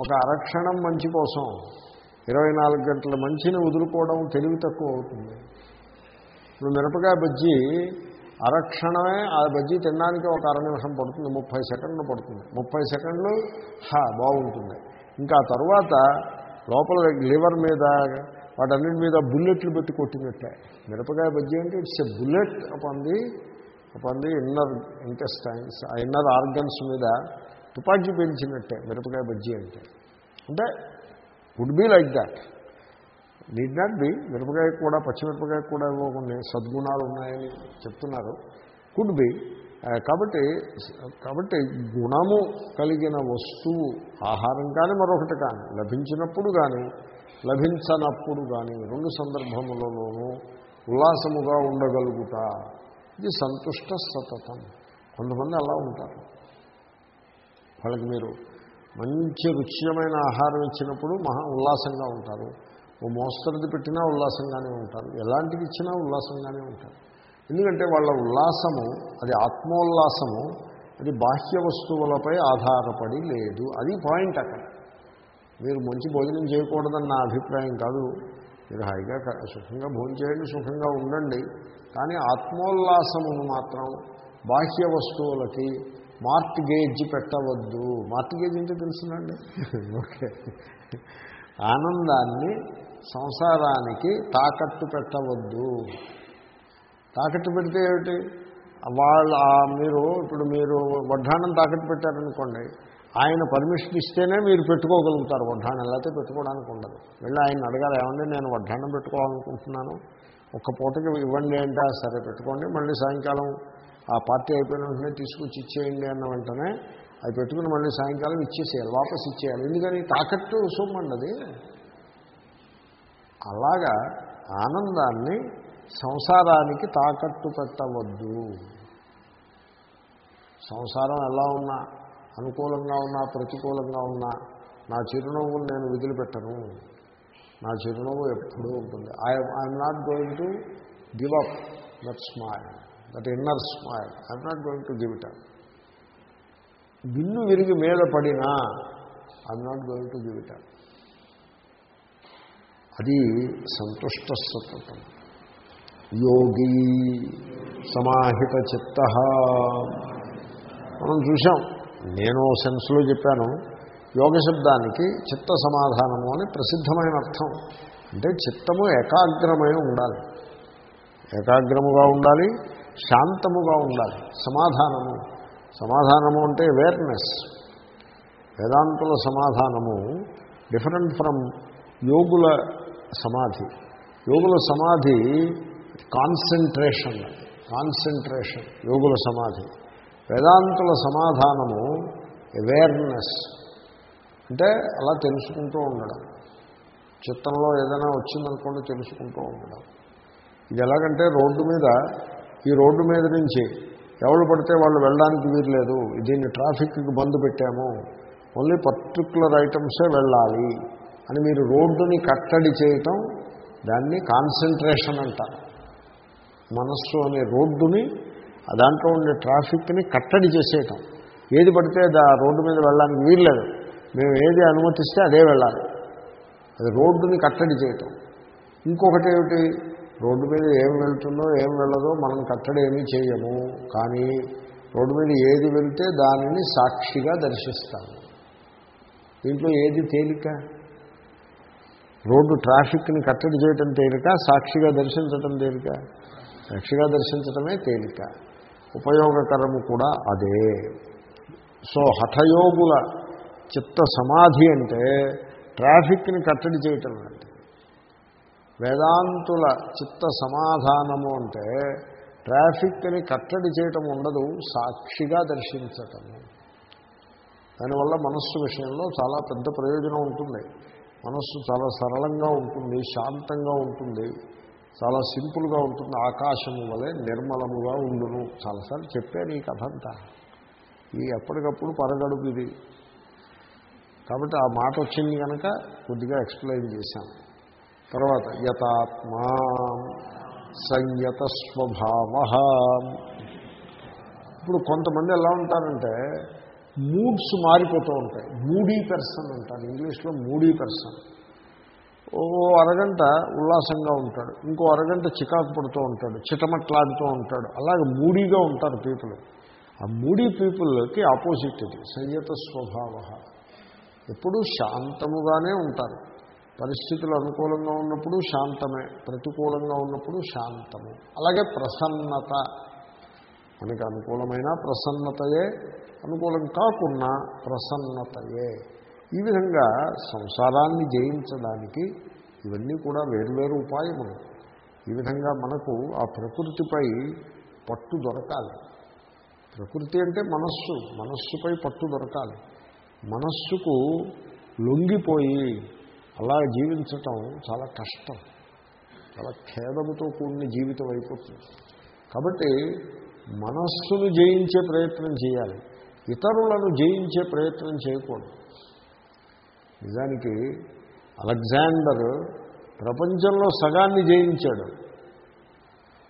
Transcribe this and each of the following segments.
ఒక అరక్షణం మంచి కోసం ఇరవై నాలుగు గంటల మంచిని వదులుకోవడం తెలివి తక్కువ అవుతుంది. ఇప్పుడు మిరపకాయ బజ్జీ అరక్షణమే ఆ బజ్జీ తినడానికి ఒక అర నిమిషం పడుతుంది ముప్పై సెకండ్లు పడుతుంది. ముప్పై సెకండ్లు హా బాగుంటుంది. ఇంకా తర్వాత లోపల లివర్ మీద వాటన్నిటి మీద బుల్లెట్లు పెట్టి కొట్టినట్టే. మిరపకాయ బజ్జీ అంటే it's a bullet upon the upon the inner intestines ah inner organs మీద తుపాకీ పేల్చినట్టే మిరపకాయ బజ్జీ అంటే. అంటే would be like that need not be మిరపకాయ కూడా పచ్చిమిరపకాయ కూడా ఏవో కొన్ని సద్గుణాలు ఉన్నాయని చెప్తున్నారు. కుడ్ బి కాబట్టి కాబట్టి గుణము కలిగిన వస్తువు ఆహారం కానీ మరొకటి కానీ లభించినప్పుడు కానీ లభించనప్పుడు కానీ రెండు సందర్భములలోనూ ఉల్లాసముగా ఉండగలుగుట. ఇది సంతుష్ట సతతం. కొంతమంది అలా ఉంటారు. వాళ్ళకి మీరు మంచి రుచ్యమైన ఆహారం ఇచ్చినప్పుడు మహా ఉల్లాసంగా ఉంటారు. ఓ మోస్తరుది పెట్టినా ఉల్లాసంగానే ఉంటారు. ఎలాంటిది ఇచ్చినా ఉల్లాసంగానే ఉంటారు. ఎందుకంటే వాళ్ళ ఉల్లాసము అది ఆత్మోల్లాసము అది బాహ్య వస్తువులపై ఆధారపడి లేదు. అది పాయింట్ అక్కడ. మీరు మంచి భోజనం చేయకూడదని నా అభిప్రాయం కాదు. మీరు హాయిగా సుఖంగా భోజనం చేయండి సుఖంగా ఉండండి. కానీ ఆత్మోల్లాసమును మాత్రం బాహ్య వస్తువులకి మార్ట్ గేజ్ పెట్టవద్దు. మార్ట్ గేజ్ అంటే తెలుసునండి. ఓకే. ఆనందాన్ని సంసారానికి తాకట్టు పెట్టవద్దు. తాకట్టు పెడితే ఏమిటి? వాళ్ళ మీరు ఇప్పుడు మీరు వడ్డాణం తాకట్టు పెట్టారనుకోండి ఆయన పర్మిషన్ ఇస్తేనే మీరు పెట్టుకోగలుగుతారు. వడ్డాణం లేకపోతే పెట్టుకోవడానికి ఉండదు. వెళ్ళి ఆయన అడగాలి ఏమండి నేను వడ్డాణం పెట్టుకోవాలనుకుంటున్నాను. ఒక్క పూటకి ఇవ్వండి అంటే "ఆ, సరే పెట్టుకోండి. మళ్ళీ సాయంకాలం ఆ పార్టీ అయిపోయిన వెంటనే తీసుకొచ్చి ఇచ్చేయండి అన్న వెంటనే అది పెట్టుకుని మళ్ళీ సాయంకాలం ఇచ్చేసేయాలి వాపస్ ఇచ్చేయాలి. ఎందుకని? తాకట్టు సొమ్మండి అలాగా ఆనందాన్ని సంసారానికి తాకట్టు పెట్టవద్దు. సంసారం ఎలా ఉన్నా అనుకూలంగా ఉన్నా ప్రతికూలంగా ఉన్నా నా చిరునవ్వును నేను వదిలిపెట్టను. నా చిరునవ్వు ఎప్పుడూ ఉంటుంది. I I'm not going to give up that smile that inner smile I'm not going to give it up bill విరిగి మీద పడినా I'm not going to give it up అది సంతుష్ట సతతం యోగి సమాహిత చిత్త. మనం చూసాం నేను సెన్స్లో చెప్పాను. యోగ శబ్దానికి చిత్త సమాధానము అని ప్రసిద్ధమైన అర్థం. అంటే చిత్తము ఏకాగ్రమై ఉండాలి. ఏకాగ్రముగా ఉండాలి. శాంతముగా ఉండాలి. సమాధానము. సమాధానము అంటే అవేర్నెస్ వేదాంతుల సమాధానము డిఫరెంట్ ఫ్రమ్ యోగుల సమాధి. యోగుల సమాధి కాన్సన్ట్రేషన్ కాన్సన్ట్రేషన్ యోగుల సమాధి. వేదాంతుల సమాధానము అవేర్నెస్ అంటే అలా తెలుసుకుంటూ ఉండడం. చిత్తంలో ఏదైనా వచ్చిందనుకోండి తెలుసుకుంటూ ఉండడం. ఇది ఎలాగంటే రోడ్డు మీద ఈ రోడ్డు మీద నుంచి ఎవరు పడితే వాళ్ళు వెళ్ళడానికి వీరలేదు దీన్ని ట్రాఫిక్కి బంద్ పెట్టాము. ఓన్లీ పర్టికులర్ ఐటమ్సే వెళ్ళాలి అని మీరు రోడ్డుని కట్టడి చేయటం దాన్ని కాన్సన్ట్రేషన్ అంటారు మనస్సు అనే రోడ్డుని దాంట్లో ఉండే ట్రాఫిక్ని కట్టడి చేసేయటం. ఏది పడితే దా రోడ్డు మీద వెళ్ళడానికి వీల్లేదు. మేము ఏది అనుమతిస్తే అదే వెళ్ళాలి. అది రోడ్డుని కట్టడి చేయటం. ఇంకొకటి ఏమిటి? రోడ్డు మీద ఏం వెళ్తుందో ఏం వెళ్ళదో మనం కట్టడి ఏమీ చేయము. కానీ రోడ్డు మీద ఏది వెళ్తే దానిని సాక్షిగా దర్శిస్తాము. దీంట్లో ఏది తేలిక? రోడ్డు ట్రాఫిక్ని కట్టడి చేయటం తేలిక సాక్షిగా దర్శించటం తేలిక? సాక్షిగా దర్శించటమే తేలిక. ఉపయోగకరము కూడా అదే. సో హఠయోగుల చిత్త సమాధి అంటే ట్రాఫిక్ని కట్టడి చేయటం అంటే వేదాంతుల చిత్త సమాధానము అంటే ట్రాఫిక్ని కట్టడి చేయటం ఉండదు సాక్షిగా దర్శించటము దానివల్ల మనస్సు విషయంలో చాలా పెద్ద ప్రయోజనం ఉంటుంది. మనస్సు చాలా సరళంగా ఉంటుంది శాంతంగా ఉంటుంది చాలా సింపుల్గా ఉంటుంది. ఆకాశము వలె నిర్మలముగా ఉండును. చాలాసార్లు చెప్పాను ఈ కథ అంతా ఈ ఎప్పటికప్పుడు పరగడుపు ఇది. కాబట్టి ఆ మాట వచ్చింది కనుక కొద్దిగా ఎక్స్ప్లెయిన్ చేశాను. తర్వాత యథాత్మా సంయత స్వభావ ఇప్పుడు కొంతమంది ఎలా ఉంటారంటే మూడ్స్ మారిపోతూ ఉంటాయి. మూడీ పర్సన్ అంటారు. ఇంగ్లీష్లో మూడీ పర్సన్ ఓ అరగంట ఉల్లాసంగా ఉంటాడు. ఇంకో అరగంట చికాకు పడుతూ ఉంటాడు. చిటమట్లాడుతూ ఉంటాడు. అలాగే మూడీగా ఉంటారు పీపుల్ ఆ మూడీ పీపుల్కి ఆపోజిట్ ఇది. సంయత స్వభావ ఎప్పుడూ శాంతముగానే ఉంటారు. పరిస్థితులు అనుకూలంగా ఉన్నప్పుడు శాంతమే ప్రతికూలంగా ఉన్నప్పుడు శాంతము. అలాగే ప్రసన్నత. మనకి అనుకూలమైన ప్రసన్నతయే అనుకూలం కాకున్నా ప్రసన్నతయే. ఈ విధంగా సంసారాన్ని జయించడానికి ఇవన్నీ కూడా వేరువేరు ఉపాయములు. ఈ విధంగా మనకు ఆ ప్రకృతిపై పట్టు దొరకాలి. ప్రకృతి అంటే మనస్సు. మనస్సుపై పట్టు దొరకాలి. మనస్సుకు లొంగిపోయి అలా జీవించటం చాలా కష్టం. చాలా ఖేదముతో కూడిన జీవితం అయిపోతుంది. కాబట్టి మనస్సును జయించే ప్రయత్నం చేయాలి. ఇతరులను జయించే ప్రయత్నం చేయకూడదు. నిజానికి అలెగ్జాండర్ ప్రపంచంలో సగాన్ని జయించాడు.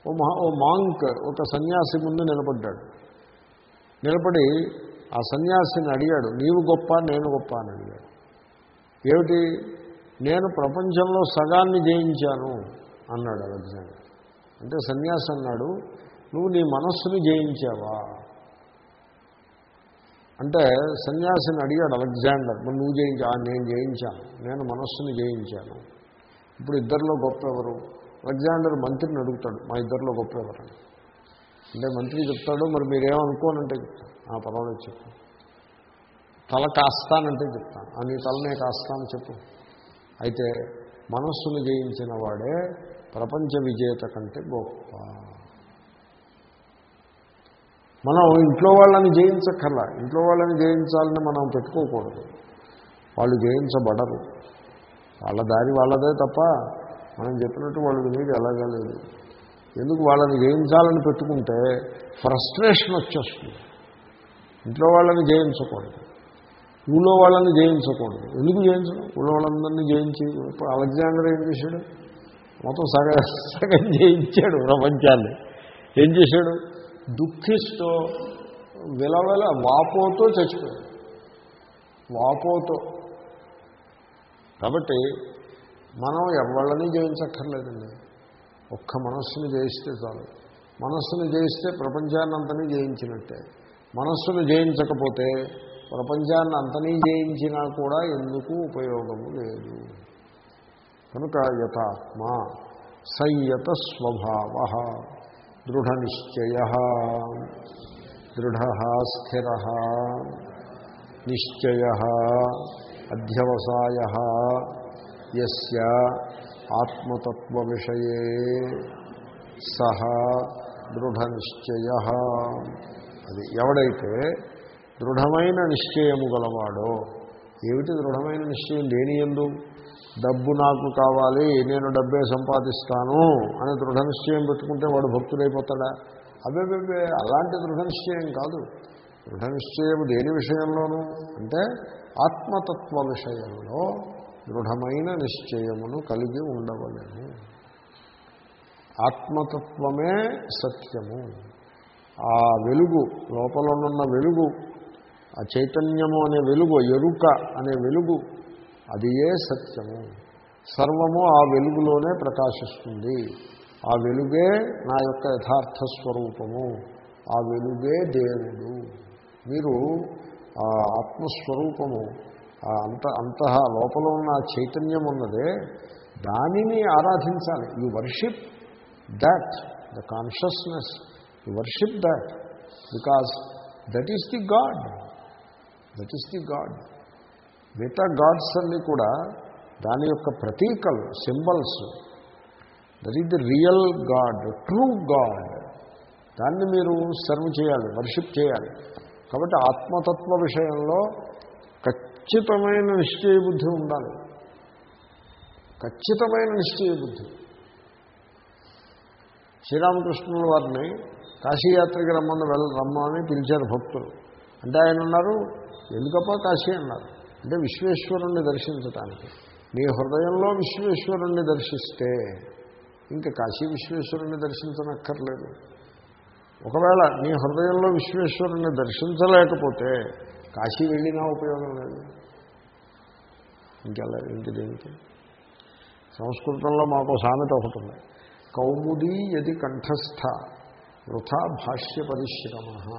ఓ మహా ఓ మాంక్ ఒక సన్యాసి ముందు నిలబడ్డాడు. నిలబడి ఆ సన్యాసిని అడిగాడు నీవు గొప్ప నేను గొప్ప అని అడిగాడు. ఏమిటి? నేను ప్రపంచంలో సగాన్ని జయించాను అన్నాడు అలెగ్జాండర్. అంటే సన్యాసి అన్నాడు నువ్వు నీ మనస్సుని జయించావా? అంటే సన్యాసిని అడిగాడు అలెగ్జాండర్ మరి నువ్వు జయించా? నేను జయించాను నేను మనస్సుని జయించాను. ఇప్పుడు ఇద్దరిలో గొప్ప ఎవరు అలెగ్జాండర్ మంత్రిని అడుగుతాడు మా ఇద్దరిలో గొప్ప ఎవరు అంటే మంత్రి చెప్తాడు మరి మీరేమనుకోనంటే చెప్తాను ఆ పర్వాలేదు చెప్పు. తల కాస్తానంటే చెప్తాను ఆ నీ తలనే కాస్తాను చెప్పు. అయితే మనస్సును జయించిన వాడే ప్రపంచ విజేత కంటే గొప్ప. మనం ఇంట్లో వాళ్ళని జయించక్కర్లా. ఇంట్లో వాళ్ళని జయించాలని మనం పెట్టుకోకూడదు. వాళ్ళు జయించబడరు. వాళ్ళ దారి వాళ్ళదే తప్ప మనం చెప్పినట్టు వాళ్ళు వినేది ఎలాగలేదు ఎందుకు వాళ్ళని జయించాలని పెట్టుకుంటే ఫ్రస్ట్రేషన్ వచ్చేస్తుంది. ఇంట్లో వాళ్ళని జయించకూడదు. ఊళ్ళో వాళ్ళని జయించకూడదు. ఎందుకు జయించడం ఊళ్ళో వాళ్ళందరినీ జయించి ఇప్పుడు అలెగ్జాండర్ ఏం చేశాడు? మొత్తం సగం సగం జయించాడు ప్రపంచాన్ని. ఏం చేశాడు? దుఃఖిస్తూ విలవెల వాపోతో చచ్చిపోయాడు. వాపోతో. కాబట్టి మనం ఎవళ్ళని జయించక్కర్లేదండి. ఒక్క మనస్సును జయిస్తే చాలు. మనస్సును జయిస్తే ప్రపంచాన్నంతని జయించినట్టే. మనస్సును జయించకపోతే ప్రపంచాన్ని అంతనీ జయించినా కూడా ఎందుకు ఉపయోగము లేదు. కనుక యథాత్మ సంయత స్వభావ దృఢ నిశ్చయ దృఢ స్థిర నిశ్చయ అధ్యవసాయ యస్య ఆత్మతత్వ విషయే సహ దృఢ నిశ్చయ అది ఎవడైతే దృఢమైన నిశ్చయము గలవాడో. ఏమిటి దృఢమైన నిశ్చయం? లేని ఎందు? డబ్బు నాకు కావాలి నేను డబ్బే సంపాదిస్తాను అని దృఢ నిశ్చయం పెట్టుకుంటే వాడు భక్తుడైపోతాడా? అబ్బే అలాంటి దృఢ నిశ్చయం కాదు. దృఢ నిశ్చయం దేని విషయంలోనూ అంటే ఆత్మతత్వ విషయంలో దృఢమైన నిశ్చయమును కలిగి ఉండవలేము ఆత్మతత్వమే సత్యము. ఆ వెలుగు లోపలనున్న వెలుగు ఆ చైతన్యము అనే వెలుగు ఎరుక అనే వెలుగు అది ఏ సత్యము? సర్వము ఆ వెలుగులోనే ప్రకాశిస్తుంది. ఆ వెలుగే నా యొక్క యథార్థ స్వరూపము. ఆ వెలుగే దేవుడు. మీరు ఆ ఆత్మస్వరూపము అంత అంత లోపల ఉన్న చైతన్యం ఉన్నదే దానిని ఆరాధించాలి. You worship that the consciousness you worship that because that is the God. That is the God. మిగతా గాడ్స్ అన్నీ కూడా దాని యొక్క ప్రతీకలు symbols. That is the real God true God దాన్ని మీరు సర్వ్ చేయాలి వర్షిప్ చేయాలి. కాబట్టి ఆత్మతత్వ విషయంలో ఖచ్చితమైన నిశ్చయ బుద్ధి ఉండాలి. ఖచ్చితమైన నిశ్చయ బుద్ధి. శ్రీరామకృష్ణుల వారిని కాశీయాత్రకి రమ్మని వెళ్ళ రమ్మని పిలిచారు భక్తులు. అంటే ఆయన ఉన్నారు ఎందుకప్ప కాశీ అన్నారు? అంటే విశ్వేశ్వరుణ్ణి దర్శించటానికి. నీ హృదయంలో విశ్వేశ్వరుణ్ణి దర్శిస్తే ఇంకా కాశీ విశ్వేశ్వరుణ్ణి దర్శించనక్కర్లేదు. ఒకవేళ నీ హృదయంలో విశ్వేశ్వరుణ్ణి దర్శించలేకపోతే కాశీ వెళ్ళినా ఉపయోగం లేదు. ఇంకెలా ఇంటి దేనికి? సంస్కృతంలో మాకు సామెత ఒకటి ఉంది. కౌముదీ యది కంఠస్థ వృథా భాష్య పరిశ్రమ.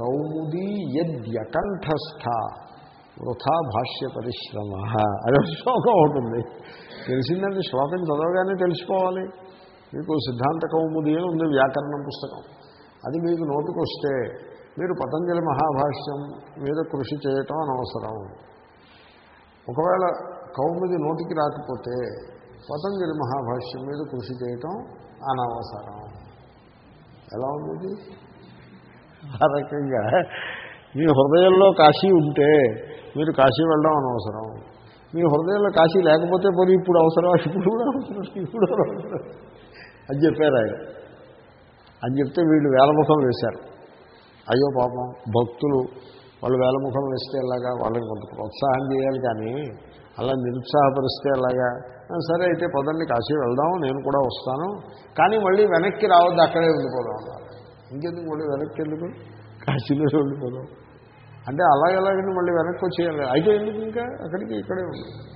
కౌముదీ యద్యకంఠస్థ. వృథా భాష్య పరిశ్రమ అదే శ్లోకం ఉంటుంది తెలిసిందంటే శ్లోకం చదవగానే తెలిసిపోవాలి. మీకు సిద్ధాంత కౌముది అని ఉంది వ్యాకరణం పుస్తకం. అది మీకు నోటికి వస్తే మీరు పతంజలి మహాభాష్యం మీద కృషి చేయటం అనవసరం. ఒకవేళ కౌముది నోటికి రాకపోతే పతంజలి మహాభాష్యం మీద కృషి చేయటం అనవసరం. ఎలా ఉంది ఆ రకంగా. మీ హృదయంలో కాశీ ఉంటే మీరు కాశీ వెళ్ళడం అనవసరం. మీ హృదయంలో కాశీ లేకపోతే పోనీ ఇప్పుడు అవసరం ఇప్పుడు కూడా అవసరం ఇప్పుడు అవసరం అని చెప్పారు ఆయన. అని చెప్తే వీళ్ళు వేలముఖం వేశారు. అయ్యో పాపం భక్తులు వాళ్ళు వేలముఖం వేస్తే ఎలాగా వాళ్ళకి కొంత ప్రోత్సాహం చేయాలి కానీ అలా నిరుత్సాహపరిస్తే ఎలాగా? సరే అయితే పదండి కాశీ వెళ్దాం నేను కూడా వస్తాను. కానీ మళ్ళీ వెనక్కి రావద్దు అక్కడే ఉండిపోదాం అన్నారు. ఇంకెందుకు మళ్ళీ వెనక్కి ఎందుకు? కాశీలో ఉండిపోదాం. అంటే అలాగెలాగని మళ్ళీ వెనక్కి వచ్చేయాలి. అయితే ఎందుకు ఇంకా? అక్కడికి ఇక్కడే ఉంది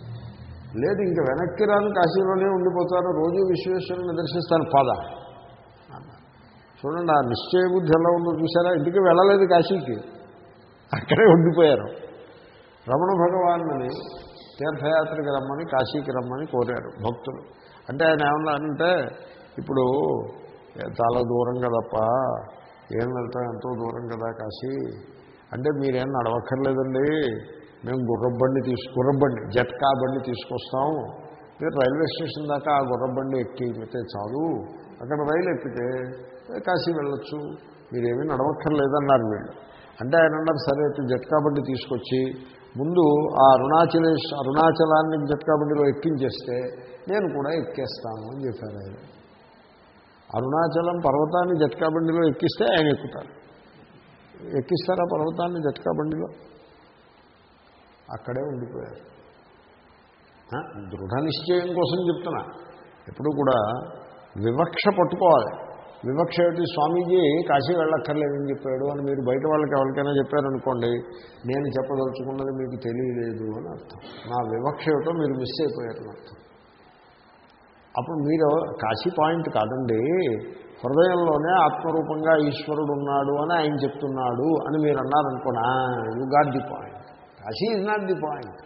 లేదు ఇంకా వెనక్కి రాను కాశీలోనే ఉండిపోతారు. రోజు విశ్వేశ్వరుని దర్శిస్తాను పద. చూడండి ఆ నిశ్చయ బుద్ధి ఎలా ఉందో చూసారా? ఇంటికి వెళ్ళలేదు కాశీకి. అక్కడే ఉండిపోయారు. రమణ భగవాన్ని తీర్థయాత్రకి రమ్మని కాశీకి రమ్మని కోరారు భక్తులు. అంటే ఆయన ఏమన్నా అంటే ఇప్పుడు చాలా దూరం కదప్ప? ఏం వెళ్తాం? ఎంతో దూరం కదా కాశీ. అంటే మీరేం నడవక్కర్లేదండి. మేము గుర్రబండి తీసు గుర్రబండి జట్కా బండి తీసుకొస్తాం. మీరు రైల్వే స్టేషన్ దాకా ఆ గుర్రబండి ఎక్కితే చాలు. అక్కడ రైలు ఎక్కితే కాశీ వెళ్ళొచ్చు. మీరేమీ నడవక్కర్లేదన్నారు వీళ్ళు. అంటే ఆయన అన్నారు సరే అయితే జట్కా బండి తీసుకొచ్చి ముందు ఆ అరుణాచలేష్ అరుణాచలాన్ని జట్కా బండిలో ఎక్కించేస్తే నేను కూడా ఎక్కేస్తాను అని చెప్పారు ఆయన. అరుణాచలం పర్వతాన్ని జట్కాబండిలో ఎక్కిస్తే ఆయన ఎక్కుతారు. ఎక్కిస్తారా పర్వతాన్ని జట్కాబండిలో అక్కడే ఉండిపోయారు. దృఢ నిశ్చయం కోసం చెప్తున్నా. ఎప్పుడు కూడా వివక్ష పట్టుకోవాలి. వివక్ష ఏమిటి? స్వామీజీ కాశీ వెళ్ళక్కర్లేదని చెప్పాడు అని మీరు బయట వాళ్ళకి ఎవరికైనా చెప్పారనుకోండి నేను చెప్పదలుచుకున్నది మీకు తెలియలేదు అని అర్థం. నా వివక్ష ఏమిటో మీరు మిస్ అయిపోయారని అర్థం. అప్పుడు మీరు కాశీ పాయింట్ కాదండి. హృదయంలోనే ఆత్మరూపంగా ఈశ్వరుడు ఉన్నాడు అని ఆయన చెప్తున్నాడు అని మీరు అన్నారనుకోనా? You got the point Kashi is not the point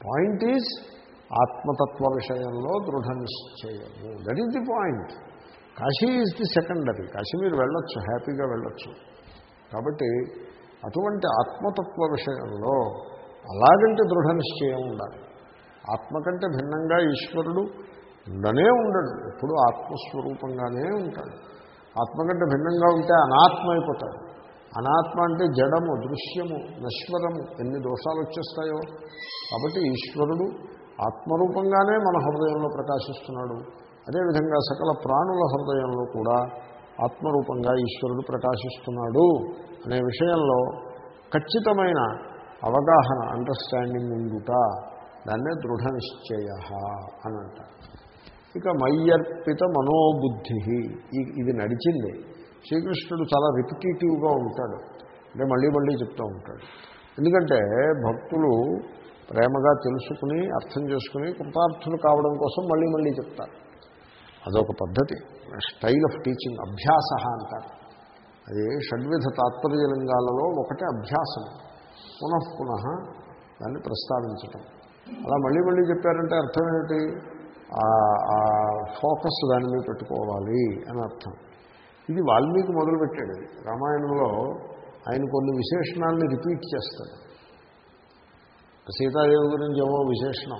point is ఆత్మతత్వ విషయంలో దృఢ నిశ్చయము. That is the point Kashi is the secondary Kashi మీరు వెళ్ళొచ్చు హ్యాపీగా వెళ్ళొచ్చు. కాబట్టి అటువంటి ఆత్మతత్వ విషయంలో అలాగంటే దృఢ నిశ్చయం ఉండాలి. ఆత్మ కంటే భిన్నంగా ఈశ్వరుడు ఉండనే ఉండడు. ఎప్పుడు ఆత్మస్వరూపంగానే ఉంటాడు. ఆత్మ కంటే భిన్నంగా ఉంటే అనాత్మ అయిపోతాడు. అనాత్మ అంటే జడము దృశ్యము నశ్వరము. ఎన్ని దోషాలు వచ్చేస్తాయో. కాబట్టి ఈశ్వరుడు ఆత్మరూపంగానే మన హృదయంలో ప్రకాశిస్తున్నాడు. అదేవిధంగా సకల ప్రాణుల హృదయంలో కూడా ఆత్మరూపంగా ఈశ్వరుడు ప్రకాశిస్తున్నాడు అనే విషయంలో ఖచ్చితమైన అవగాహన అండర్స్టాండింగ్ ఉండుట దాన్నే దృఢ నిశ్చయ అని అంటారు ఇక మయ్యర్పిత మనోబుద్ధి ఇది నడిచింది. శ్రీకృష్ణుడు చాలా రిపిటేటివ్గా ఉంటాడు. అంటే మళ్ళీ మళ్ళీ చెప్తూ ఉంటాడు. ఎందుకంటే భక్తులు ప్రేమగా తెలుసుకుని అర్థం చేసుకుని కృతార్థులు కావడం కోసం మళ్ళీ మళ్ళీ చెప్తారు. అదొక పద్ధతి. స్టైల్ ఆఫ్ టీచింగ్ అభ్యాస అంటారు. అది షడ్విధ తాత్పర్యలింగాలలో ఒకటే అభ్యాసం పునః పునః దాన్ని ప్రస్తావించటం. అలా మళ్ళీ మళ్ళీ చెప్పారంటే అర్థం ఏమిటి? ఆ- ఆ ఫోకస్ దాని మీద పెట్టుకోవాలి అని అర్థం. ఇది వాల్మీకి మొదలుపెట్టాడు. రామాయణంలో ఆయన కొన్ని విశేషణాలని రిపీట్ చేస్తాడు. సీతాదేవి గురించి ఏమో విశేషణం.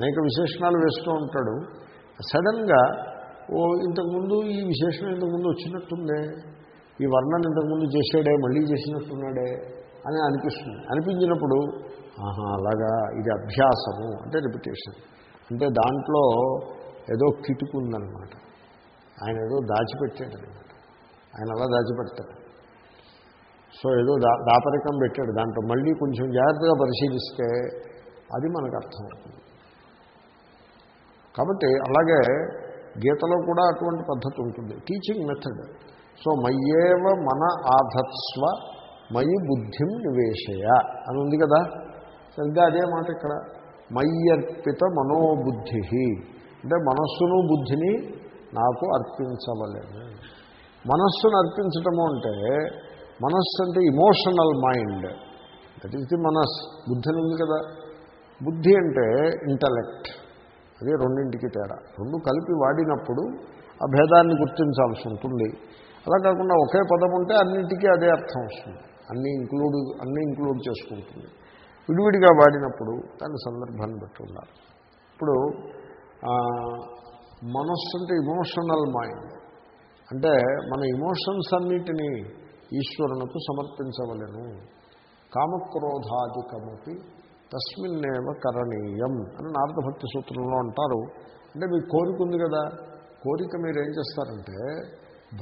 అనేక విశేషణాలు వేస్తూ ఉంటాడు. సడన్గా ఓ ఇంతకుముందు ఈ విశేషణం ఇంతకుముందు వచ్చినట్టుందే. ఈ వర్ణన ఇంతకుముందు చేసాడే మళ్ళీ చేసినట్టున్నాడే. అని అనిపిస్తుంది. అనిపించినప్పుడు ఆహా అలాగా ఇది అభ్యాసము అంటే రిపిటేషన్ అంటే దాంట్లో ఏదో కిటుకుందనమాట ఆయన ఏదో దాచిపెట్టాడనమాట ఆయన అలా దాచిపెడతాడు. సో ఏదో దా దాపరికం పెట్టాడు. దాంట్లో మళ్ళీ కొంచెం జాగ్రత్తగా పరిశీలిస్తే అది మనకు అర్థమవుతుంది. కాబట్టి అలాగే గీతలో కూడా అటువంటి పద్ధతి ఉంటుంది. టీచింగ్ మెథడ్ సో మయ్యేవ మన ఆధత్స్వ మయి బుద్ధిం నివేశయ అని ఉంది కదా. సరిగ్గా అదే మాట ఇక్కడ. మయ్యర్పిత మనోబుద్ధి అంటే మనస్సును బుద్ధిని నాకు అర్పించవలేదు. మనస్సును అర్పించటము అంటే మనస్సు అంటే emotional mind that is the మనస్. బుద్ధిని ఉంది కదా. బుద్ధి అంటే ఇంటలెక్ట్ అదే రెండింటికి తేడా. రెండు కలిపి వాడినప్పుడు ఆ భేదాన్ని గుర్తించాల్సి ఉంటుంది. అలా కాకుండా ఒకే పదం ఉంటే అన్నింటికీ అదే అర్థం వస్తుంది. అన్నీ ఇంక్లూడ్ అన్నీ ఇంక్లూడ్ చేసుకుంటుంది. విడివిడిగా వాడినప్పుడు దాని సందర్భాన్ని బట్టి ఉండాలి. ఇప్పుడు మనస్సు అంటే ఇమోషనల్ మైండ్ అంటే మన ఇమోషన్స్ అన్నిటినీ ఈశ్వరునకు సమర్పించవలను. కామక్రోధాధికమపి తస్మిన్నేవ కరణీయం అని నారదభక్తి సూత్రంలో అంటారు. అంటే మీకు కోరిక ఉంది కదా? కోరిక మీరు ఏం చేస్తారంటే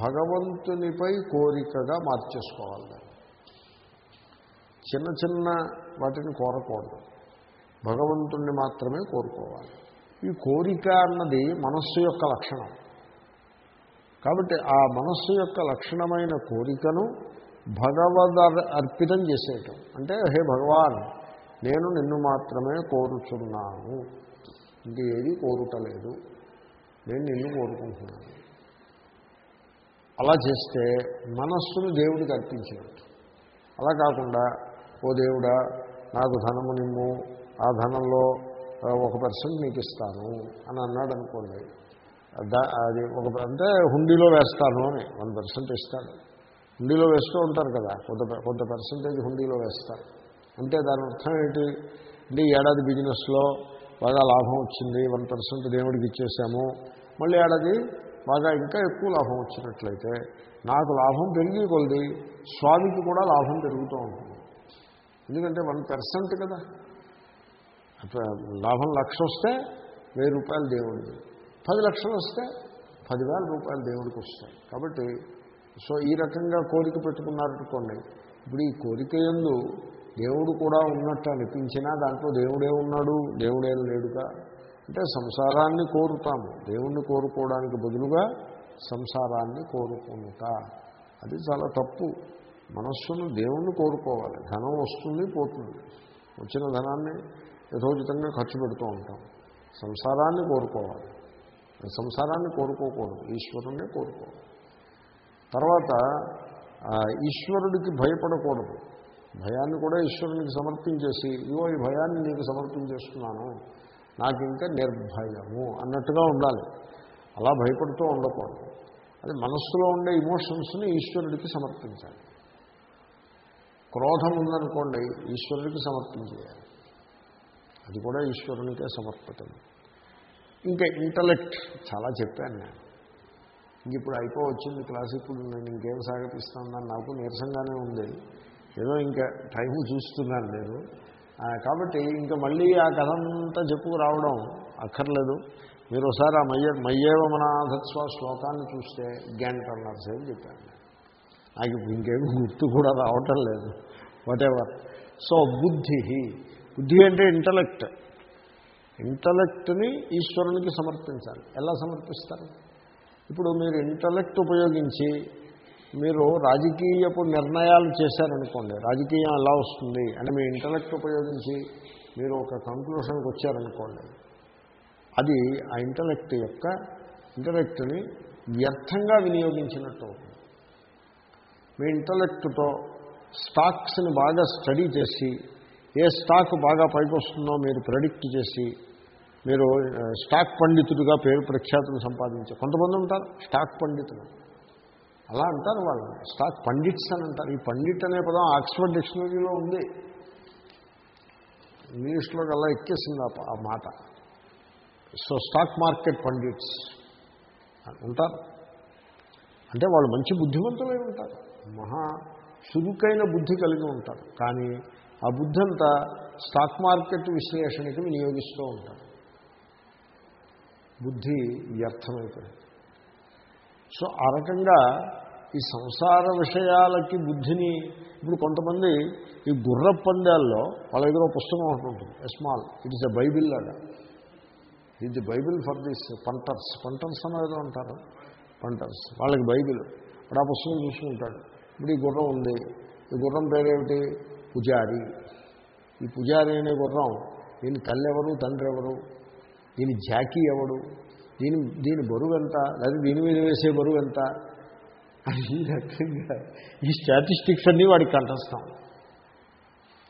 భగవంతునిపై కోరికగా మార్చేసుకోవాలి. దాన్ని. చిన్న చిన్న వాటిని కోరకూడదు. భగవంతుణ్ణి మాత్రమే కోరుకోవాలి. ఈ కోరిక అన్నది మనస్సు యొక్క లక్షణం. కాబట్టి ఆ మనస్సు యొక్క లక్షణమైన కోరికను భగవద్ అర్పితం చేసేయటం. అంటే హే భగవాన్ నేను నిన్ను మాత్రమే కోరుచున్నాను. ఇంక ఏది కోరుటలేదు. నేను నిన్ను కోరుకుంటున్నాను. అలా చేస్తే మనస్సును దేవుడికి అర్పించినట్టు. అలా కాకుండా ఓ దేవుడా నాకు ధనము నిమ్ము ఆ ధనంలో ఒక పర్సెంట్ నీకు ఇస్తాను అని అన్నాడు అనుకోండి. అది ఒక అంటే హుండీలో వేస్తాను అని వన్ పర్సెంట్ ఇస్తాడు హుండీలో వేస్తూ ఉంటారు కదా కొంత కొంత పర్సంటేజ్ హుండీలో వేస్తారు అంటే దాని అర్థం ఏంటి? అంటే ఏడాది బిజినెస్లో బాగా లాభం వచ్చింది వన్ పర్సెంట్ దేవుడికి ఇచ్చేసాము. మళ్ళీ ఏడాది బాగా ఇంకా ఎక్కువ లాభం వచ్చినట్లయితే నాకు లాభం పెరిగి కొలిది స్వామికి కూడా లాభం పెరుగుతూ ఉంటుంది. ఎందుకంటే వన్ పర్సెంట్ కదా. లాభం లక్ష వస్తే వెయ్యి రూపాయలు దేవుడికి పది లక్షలు వస్తే పదివేల రూపాయలు దేవుడికి వస్తాయి. కాబట్టి సో ఈ రకంగా కోరిక పెట్టుకున్నారనుకోండి ఇప్పుడు ఈ కోరిక ఎందు దేవుడు కూడా ఉన్నట్టు అనిపించినా దాంట్లో దేవుడే ఉన్నాడు దేవుడే లేడుగా. అంటే సంసారాన్ని కోరుతాము. దేవుణ్ణి కోరుకోవడానికి బదులుగా సంసారాన్ని కోరుకుంటా. అది చాలా తప్పు. మనస్సును దేవుణ్ణి కోరుకోవాలి. ధనం వస్తుంది పోతుంది. వచ్చిన ధనాన్ని యథోచితంగా ఖర్చు పెడుతూ ఉంటాం. సంసారాన్ని కోరుకోవాలి. సంసారాన్ని కోరుకోకూడదు. ఈశ్వరుణ్ణి కోరుకోవాలి. తర్వాత ఈశ్వరుడికి భయపడకూడదు. భయాన్ని కూడా ఈశ్వరునికి సమర్పించేసి ఇవో ఈ భయాన్ని నీకు సమర్పించేస్తున్నాను. నాకు ఇంకా నిర్భయము అన్నట్టుగా ఉండాలి. అలా భయపడుతూ ఉండకూడదు. అది మనస్సులో ఉండే ఇమోషన్స్ని ఈశ్వరుడికి సమర్పించాలి. క్రోధం ఉందనుకోండి ఈశ్వరుడికి సమర్పించేయాలి అది కూడా ఈశ్వరునికే సమర్పితం ఇంకా ఇంటలెక్ట్ చాలా చెప్పాను నేను. ఇంక ఇప్పుడు అయిపో వచ్చింది క్లాస్ ఇప్పుడు నేను ఇంకేం సాగతిస్తానని నాకు నీరసంగానే ఉంది. ఏదో ఇంకా టైం చూస్తున్నాను నేను. కాబట్టి ఇంకా మళ్ళీ ఆ కథ అంతా చెప్పుకు రావడం అక్కర్లేదు. మీరు ఒకసారి ఆ మయ్య మయ్యేవమనాథత్వ శ్లోకాన్ని చూస్తే గంటన్నర సేపు చెప్పాను నాకు ఇప్పుడు ఇంకేం గుర్తు కూడా రావటం లేదు. వాటెవర్ సో బుద్ధి. బుద్ధి అంటే ఇంటలెక్ట్ ఇంటలెక్ట్ని ఈశ్వరునికి సమర్పించాలి. ఎలా సమర్పిస్తారు? ఇప్పుడు మీరు ఇంటలెక్ట్ ఉపయోగించి మీరు రాజకీయపు నిర్ణయాలు చేశారనుకోండి రాజకీయం ఎలా వస్తుంది అని మీ ఇంటలెక్ట్ ఉపయోగించి మీరు ఒక కంక్లూషన్కి వచ్చారనుకోండి అది ఆ ఇంటలెక్ట్ యొక్క ఇంటలెక్ట్ని వ్యర్థంగా వినియోగించినట్టు అవుతుంది. మీ ఇంటలెక్ట్తో స్టాక్స్ని బాగా స్టడీ చేసి ఏ స్టాక్ బాగా పైకి వస్తుందో మీరు ప్రెడిక్ట్ చేసి మీరు స్టాక్ పండితుడిగా పేరు ప్రఖ్యాతులు సంపాదించారు కొంతమంది ఉంటారు స్టాక్ పండితులు. అలా అంటారు వాళ్ళు. స్టాక్ పండిట్స్ అని అంటారు. ఈ పండిట్ అనే పదం ఆక్స్ఫర్డ్ డిక్షనరీలో ఉంది. ఇంగ్లీష్లో అలా ఎక్కేసింది ఆ మాట. So stock market pundits. ఉంటారు. అంటే వాళ్ళు మంచి బుద్ధిమంతులై ఉంటారు. మహా చురుకైన బుద్ధి కలిగి ఉంటారు. కానీ ఆ బుద్ధి అంతా స్టాక్ మార్కెట్ విశ్లేషణకి వినియోగిస్తూ ఉంటారు. బుద్ధి వ్యర్థమైపోయింది. సో ఆ రకంగా ఈ సంసార విషయాలకి బుద్ధిని ఇప్పుడు కొంతమంది ఈ గుర్ర పందాల్లో వాళ్ళ దగ్గర పుస్తకం ఒకటి ఉంటుంది. Small it is a Bible లాగా. ఇది Bible for this punters punters అనేది అంటారు. పంటర్స్ వాళ్ళకి బైబిల్. ఇప్పుడు ఆ పుస్తకం చూసుకుంటాడు ఇప్పుడు ఈ గుర్రం ఉంది. ఈ గుర్రం పేరేమిటి? పుజారి. ఈ పుజారి అనే గుర్రం దీని తల్లి ఎవరు తండ్రి ఎవరు దీని జాకీ ఎవడు? దీని దీని బరువు ఎంత లేదా దీని మీద వేసే బరువు ఎంత ఈ రకంగా ఈ స్టాటిస్టిక్స్ అన్నీ వాడికి కంఠస్థం.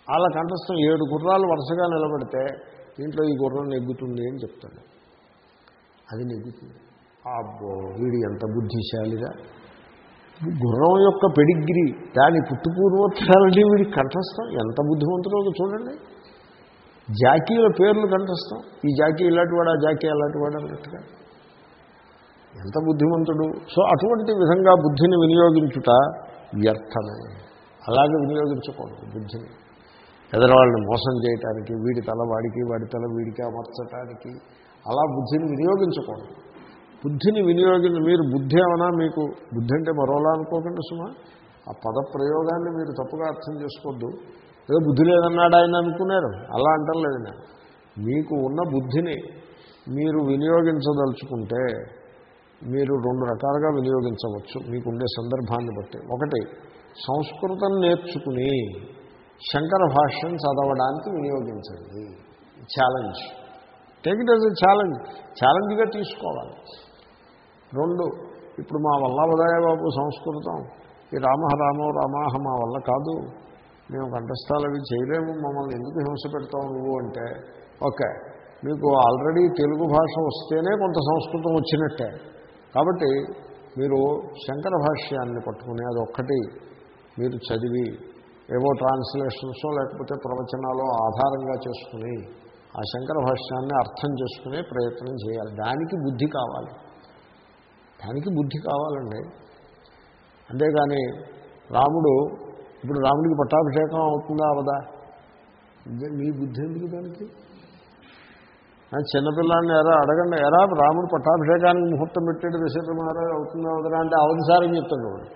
అలా కంఠస్థం ఏడు గుర్రాలు వరుసగా నిలబడితే దీంట్లో ఈ గుర్రం నెగ్గుతుంది అని చెప్తాడు. అది నెగ్గుతుంది. అబ్బో వీడు ఎంత బుద్ధిశాలిగా గుర్రం యొక్క పెడిగ్రీ దాని పుట్టుపూర్వోత్తరాలని వీడి కంఠస్థం. ఎంత బుద్ధిమంతుడో చూడండి. జాకీల పేర్లు కంఠస్థం. ఈ జాకీ ఇలాంటి వాడు ఆ జాకీ అలాంటి వాడు అన్నట్టుగా. ఎంత బుద్ధిమంతుడు. సో అటువంటి విధంగా బుద్ధిని వినియోగించుట వ్యర్థమే. అలాగే వినియోగించకూడదు బుద్ధిని. ఎదరవాళ్ళని మోసం చేయటానికి వీడి తల వాడికి వాడి తల వీడికి అమర్చటానికి అలా బుద్ధిని వినియోగించకూడదు. బుద్ధిని వినియోగించి మీరు బుద్ధి ఏమన్నా మీకు బుద్ధి అంటే మరోలా అనుకోకండి సుమా. ఆ పద ప్రయోగాన్ని మీరు తప్పుగా అర్థం చేసుకోవద్దు. ఏదో బుద్ధి లేదన్నాడు ఆయన అనుకున్నారు. అలా అంటలేదు నేను. మీకు ఉన్న బుద్ధిని మీరు వినియోగించదలుచుకుంటే మీరు రెండు రకాలుగా వినియోగించవచ్చు. మీకు ఉండే సందర్భాన్ని బట్టి. ఒకటి సంస్కృతం నేర్చుకుని శంకర భాష్యం చదవడానికి వినియోగించండి. Challenge take it as a challenge ఛాలెంజ్గా తీసుకోవాలి. రెండు. ఇప్పుడు మా వల్ల ఉదయ బాబు సంస్కృతం. ఈ రామ రామో రామాహ మా వల్ల కాదు. మేము కంఠస్థాలు అవి చేయలేము. మమ్మల్ని ఎందుకు హింస పెడతావు నువ్వు అంటే ఓకే మీకు ఆల్రెడీ తెలుగు భాష వస్తేనే కొంత సంస్కృతం వచ్చినట్టే. కాబట్టి మీరు శంకర భాష్యాన్ని పట్టుకుని అది ఒక్కటి మీరు చదివి ఏవో ట్రాన్స్లేషన్సో లేకపోతే ప్రవచనాలో ఆధారంగా చేసుకుని ఆ శంకర భాష్యాన్ని అర్థం చేసుకునే ప్రయత్నం చేయాలి. దానికి బుద్ధి కావాలి. దానికి బుద్ధి కావాలండి. అంతేగాని రాముడు ఇప్పుడు రాముడికి పట్టాభిషేకం అవుతుందా అవదా? మీ బుద్ధి ఎందుకు దానికి? చిన్నపిల్లాన్ని ఎరా అడగండి? ఎరా రాముడు పట్టాభిషేకానికి ముహూర్తం పెట్టాడు? దశరథ మహారాజు అవుతుందా అవదా? అంటే అవధిసారని చెప్తాడు వాడు.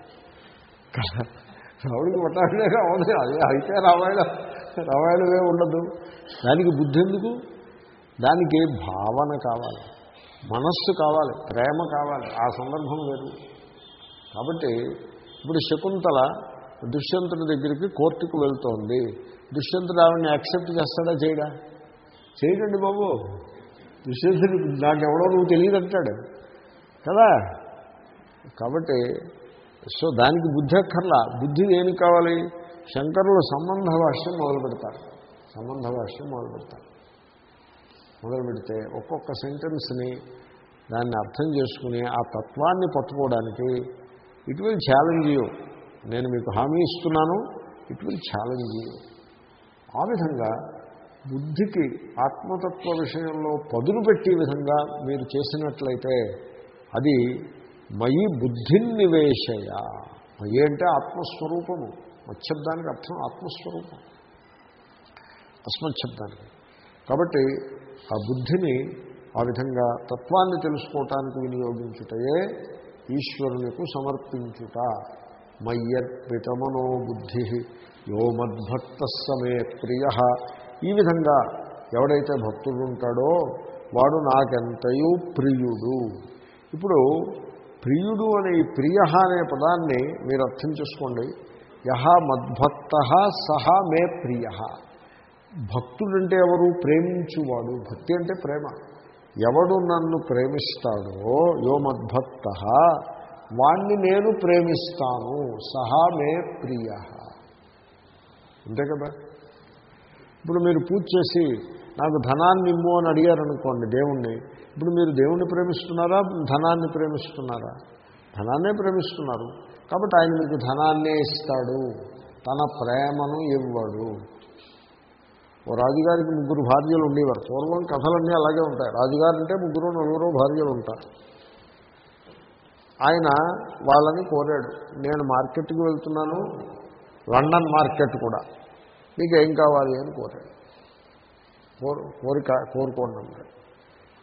రాముడికి పట్టాభిషేకం అవదు. అదే అయితే రామాయణం రామాయణమే ఉండదు. దానికి బుద్ధి ఎందుకు? దానికి భావన కావాలి. మనస్సు కావాలి ప్రేమ కావాలి ఆ సందర్భం లేదు కాబట్టి ఇప్పుడు శకుంతల దుష్యంతుడి దగ్గరికి కోర్టుకు వెళ్తోంది. దుష్యంతుడు ఆవిడని యాక్సెప్ట్ చేస్తాడా చేయడా? చేయడండి బాబు. దుష్యంతుడు నాకెవడో నువ్వు తెలియదంటాడు. కదా? కాబట్టి సో దానికి బుద్ధి అక్కర్లా. బుద్ధి ఏమి కావాలి? శంకరులు సంబంధ భాష్యం మొదలు పెడతారు సంబంధ భాష్యం మొదలు పెడతారు మొదలు పెడితే ఒక్కొక్క సెంటెన్స్ని దాన్ని అర్థం చేసుకుని ఆ తత్వాన్ని పట్టుకోవడానికి ఇట్ విల్ ఛాలెంజ్ యూ. నేను మీకు హామీ ఇస్తున్నాను ఇట్ విల్ ఛాలెంజ్ యూ. ఆ విధంగా బుద్ధికి ఆత్మతత్వ విషయంలో పదులు పెట్టే విధంగా మీరు చేసినట్లయితే అది మయి బుద్ధిన్నివేశయ. మయి అంటే ఆత్మస్వరూపము. మత్శబ్దానికి అర్థం ఆత్మస్వరూపం. అస్మశబ్దానికి కాబట్టి ఆ బుద్ధిని ఆ విధంగా తత్వాన్ని తెలుసుకోవటానికి వినియోగించుటయే ఈశ్వరునికి సమర్పించుట. మయ్యర్పితమనో బుద్ధి యో మద్భక్త సమే ప్రియ. ఈ విధంగా ఎవడైతే భక్తుడు ఉంటాడో వాడు నాకెంతయూ ప్రియుడు. ఇప్పుడు ప్రియుడు అనే ఈ ప్రియ అనే పదాన్ని మీరు అర్థం చేసుకోండి. యహ మద్భక్త సహ మే ప్రియ. భక్తుడంటే ఎవరు? ప్రేమించువాడు. భక్తి అంటే ప్రేమ. ఎవడు నన్ను ప్రేమిస్తాడో యో మద్భక్త వాణ్ణి నేను ప్రేమిస్తాను. సహా మే ప్రియ. అంతే కదా? ఇప్పుడు మీరు పూజ చేసి నాకు ధనాన్ని ఇమ్ము అని అడిగారనుకోండి దేవుణ్ణి ఇప్పుడు మీరు దేవుణ్ణి ప్రేమిస్తున్నారా? ధనాన్ని ప్రేమిస్తున్నారా? ధనాన్నే ప్రేమిస్తున్నారు. కాబట్టి ఆయన మీకు ధనాన్నే ఇస్తాడు. తన ప్రేమను ఇవ్వడు. ఓ రాజుగారికి ముగ్గురు భార్యలు ఉండేవారు. పూర్వం కథలన్నీ అలాగే ఉంటాయి. రాజుగారు అంటే ముగ్గురు నలుగురు భార్యలు ఉంటారు. ఆయన వాళ్ళని కోరాడు. నేను మార్కెట్కి వెళ్తున్నాను. లండన్ మార్కెట్ కూడా. మీకు ఏం కావాలి అని కోరాడు. కోరిక కోరుకోండి అన్నాడు.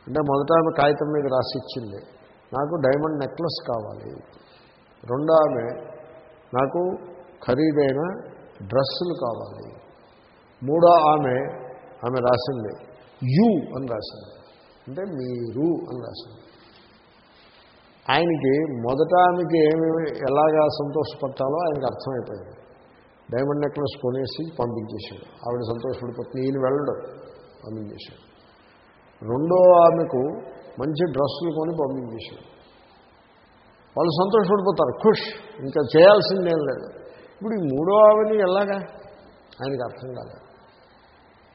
అంటే మొదట ఆమె కాగితం మీద రాసిచ్చింది. నాకు డైమండ్ నెక్లెస్ కావాలి. రెండో ఆమె నాకు ఖరీదైన డ్రెస్సులు కావాలి. మూడో ఆమె ఆమె రాసింది. యు అని రాసింది. అంటే మీరు అని రాసింది. ఆయనకి మొదట ఆమెకి ఏమి ఎలాగా సంతోషపట్టాలో ఆయనకు అర్థమైపోయింది. డైమండ్ నెక్లెస్ కొనేసి పంపించేశాడు. ఆవిడ సంతోషపడిపోతుంది ఈయన వెళ్ళడం పంపించేశాడు. రెండో ఆమెకు మంచి డ్రెస్సులు కొని పంపించేశాడు. వాళ్ళు సంతోషపడిపోతారు. ఖుష్ ఇంకా చేయాల్సిందేం లేదు. ఇప్పుడు ఈ మూడో ఆమెని ఎలాగా? ఆయనకి అర్థం కాలేదు.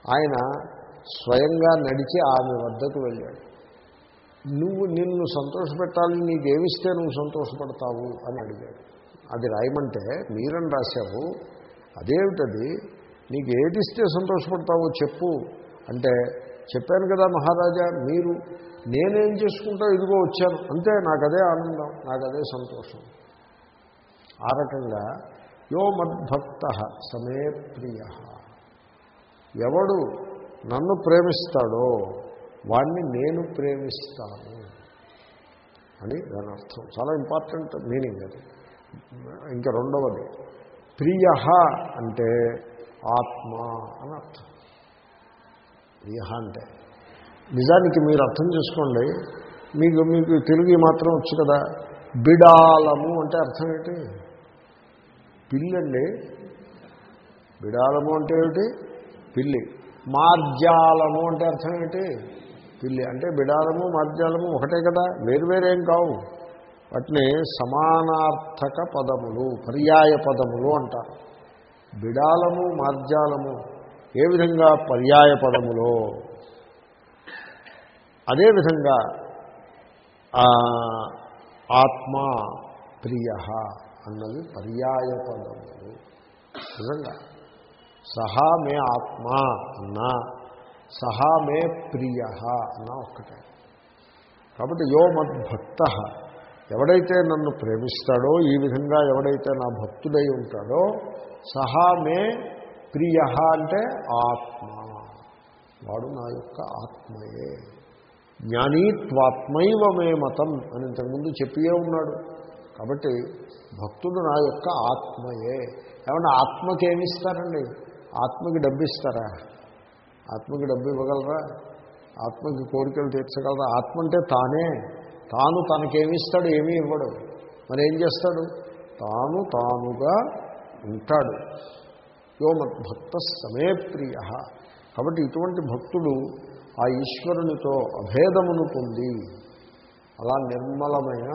ఆయన స్వయంగా నడిచి ఆమె వద్దకు వెళ్ళాడు. నువ్వు నిన్ను సంతోషపెట్టాలి నీకేమిస్తే నువ్వు సంతోషపడతావు అని అడిగాడు. అది రాయమంటే మీరని రాశావు. అదేమిటది? నీకు ఏదిస్తే సంతోషపడతావో చెప్పు అంటే చెప్పాను కదా మహారాజా మీరు నేనేం చేసుకుంటా ఇదిగో వచ్చాను. అంతే నాకు అదే ఆనందం నాకు అదే సంతోషం. ఆ రకంగా యో మద్భక్త సమే ప్రియ. ఎవడు నన్ను ప్రేమిస్తాడో వాణ్ణి నేను ప్రేమిస్తాను అని దాని అర్థం. చాలా ఇంపార్టెంట్ మీనింగ్ అది. ఇంకా రెండవది ప్రియ అంటే ఆత్మ అని అర్థం. ప్రియ అంటే నిజానికి మీరు అర్థం చేసుకోండి. మీకు మీకు తెలుగు మాత్రం వచ్చు కదా బిడాలము అంటే అర్థం ఏంటి? పిల్లండి. బిడాలము అంటే ఏమిటి? పిల్లి. మార్జాలము అంటే అర్థం ఏంటి? పిల్లి. అంటే బిడాలము మార్జాలము ఒకటే కదా వేరువేరేం కావు. వాటిని సమానార్థక పదములు పర్యాయ పదములు అంటారు. బిడాలము మార్జాలము ఏ విధంగా పర్యాయ పదములో? అదేవిధంగా ఆత్మ ప్రియ అన్నది పర్యాయ పదములు. నిజంగా సహా మే ఆత్మ అన్నా సహా మే ప్రియ అన్నా ఒక్కటే. కాబట్టి యో మద్భక్త ఎవడైతే నన్ను ప్రేమిస్తాడో ఈ విధంగా ఎవడైతే నా భక్తుడై ఉంటాడో సహా మే ప్రియ అంటే ఆత్మ. వాడు నా యొక్క ఆత్మయే. జ్ఞానీత్వాత్మైవ మే మతం అని ఇంతకుముందు చెప్పియే ఉన్నాడు. కాబట్టి భక్తుడు నా యొక్క ఆత్మయే. ఏమన్నా ఆత్మకేమిస్తారండి ఆత్మకి డబ్బు ఇస్తారా ఆత్మకి డబ్బు ఇవ్వగలరా ఆత్మకి కోరికలు తీర్చగలరా? ఆత్మ అంటే తానే. తాను తనకేమిస్తాడు ఏమీ ఇవ్వడు. మరి ఏం చేస్తాడు? తాను తానుగా ఉంటాడు. యో మద్భక్త సమే ప్రియ. కాబట్టి ఇటువంటి భక్తుడు ఆ ఈశ్వరునితో అభేదమును పొంది అలా నిర్మలమైన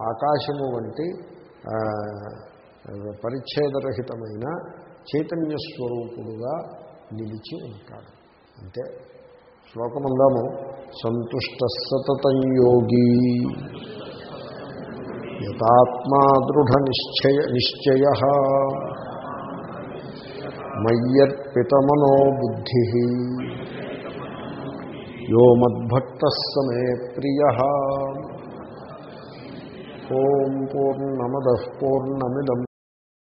ఆకాశము వంటి పరిచ్ఛేదరహితమైన చైతన్య స్వరూపుడుగా నిలిచి ఉంటాడు. అంతే శ్లోకమందాము సంతుష్ట సతతం యోగి యథాత్మా దృఢ నిశ్చయ నిశ్చయ మయ్యర్పితమనో బుద్ధి యో మద్భక్త సమే ప్రియ ఓం పూర్ణమద పూర్ణమిదం